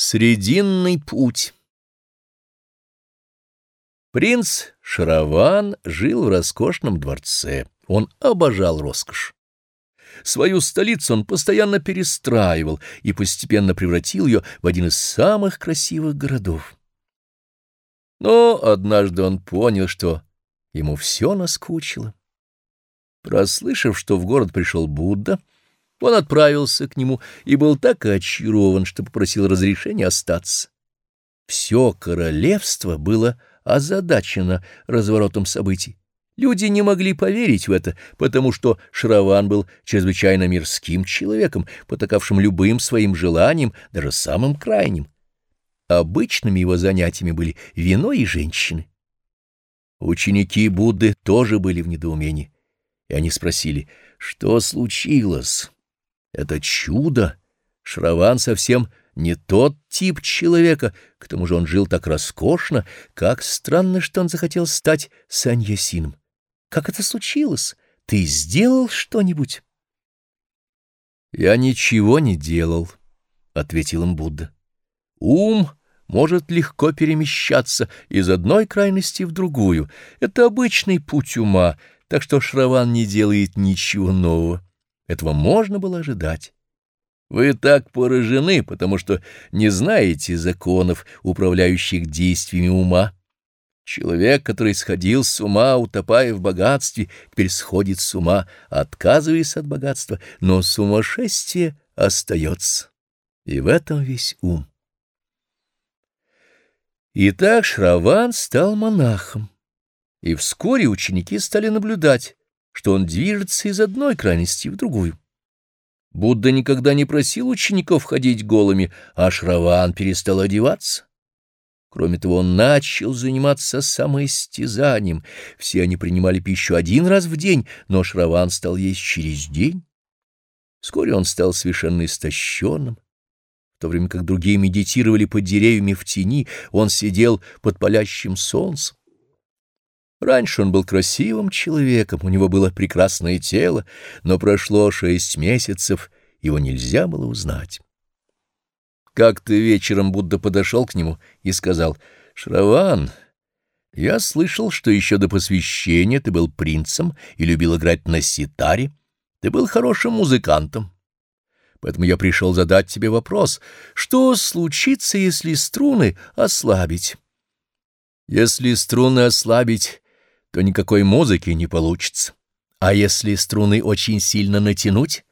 Срединный путь Принц Шарован жил в роскошном дворце. Он обожал роскошь. Свою столицу он постоянно перестраивал и постепенно превратил ее в один из самых красивых городов. Но однажды он понял, что ему все наскучило. Прослышав, что в город пришел Будда, он отправился к нему и был так очарован, что попросил разрешения остаться. Все королевство было озадачено разворотом событий. Люди не могли поверить в это, потому что Шраван был чрезвычайно мирским человеком, потакавшим любым своим желанием, даже самым крайним. Обычными его занятиями были вино и женщины. Ученики Будды тоже были в недоумении, и они спросили, что случилось? Это чудо! Шраван совсем не тот тип человека, к тому же он жил так роскошно, как странно, что он захотел стать саньясином. Как это случилось? Ты сделал что-нибудь? — Я ничего не делал, — ответил им Будда. — Ум может легко перемещаться из одной крайности в другую. Это обычный путь ума, так что Шраван не делает ничего нового. Этого можно было ожидать. Вы так поражены, потому что не знаете законов, управляющих действиями ума. Человек, который сходил с ума, утопая в богатстве, теперь сходит с ума, отказываясь от богатства, но сумасшествие остается. И в этом весь ум. Итак, Шраван стал монахом, и вскоре ученики стали наблюдать, что он движется из одной крайности в другую. Будда никогда не просил учеников ходить голыми, а Шраван перестал одеваться. Кроме того, он начал заниматься самоистязанием. Все они принимали пищу один раз в день, но Шраван стал есть через день. Вскоре он стал совершенно истощенным. В то время как другие медитировали под деревьями в тени, он сидел под палящим солнцем. Раньше он был красивым человеком, у него было прекрасное тело, но прошло шесть месяцев, его нельзя было узнать. Как-то вечером Будда подошел к нему и сказал, «Шраван, я слышал, что еще до посвящения ты был принцем и любил играть на ситаре. Ты был хорошим музыкантом. Поэтому я пришел задать тебе вопрос, что случится, если струны ослабить?» «Если струны ослабить, то никакой музыки не получится. А если струны очень сильно натянуть,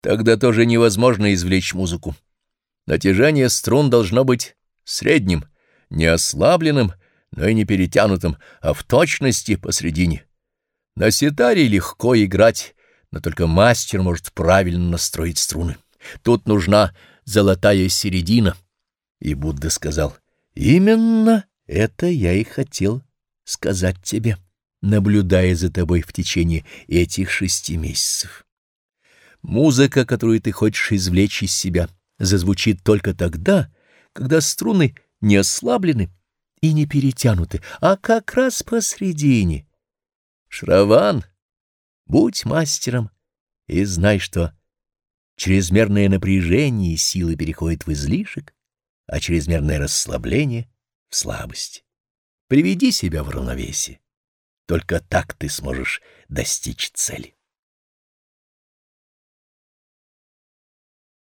тогда тоже невозможно извлечь музыку. Натяжение струн должно быть средним, не ослабленным, но и не перетянутым, а в точности посредине. На ситаре легко играть, но только мастер может правильно настроить струны. Тут нужна золотая середина. И Будда сказал, «Именно это я и хотел сказать тебе, наблюдая за тобой в течение этих шести месяцев. Музыка, которую ты хочешь извлечь из себя, зазвучит только тогда, когда струны не ослаблены и не перетянуты, а как раз посредине. Шраван, будь мастером и знай, что чрезмерное напряжение силы переходит в излишек, а чрезмерное расслабление — в слабость. Приведи себя в равновесие. Только так ты сможешь достичь цели.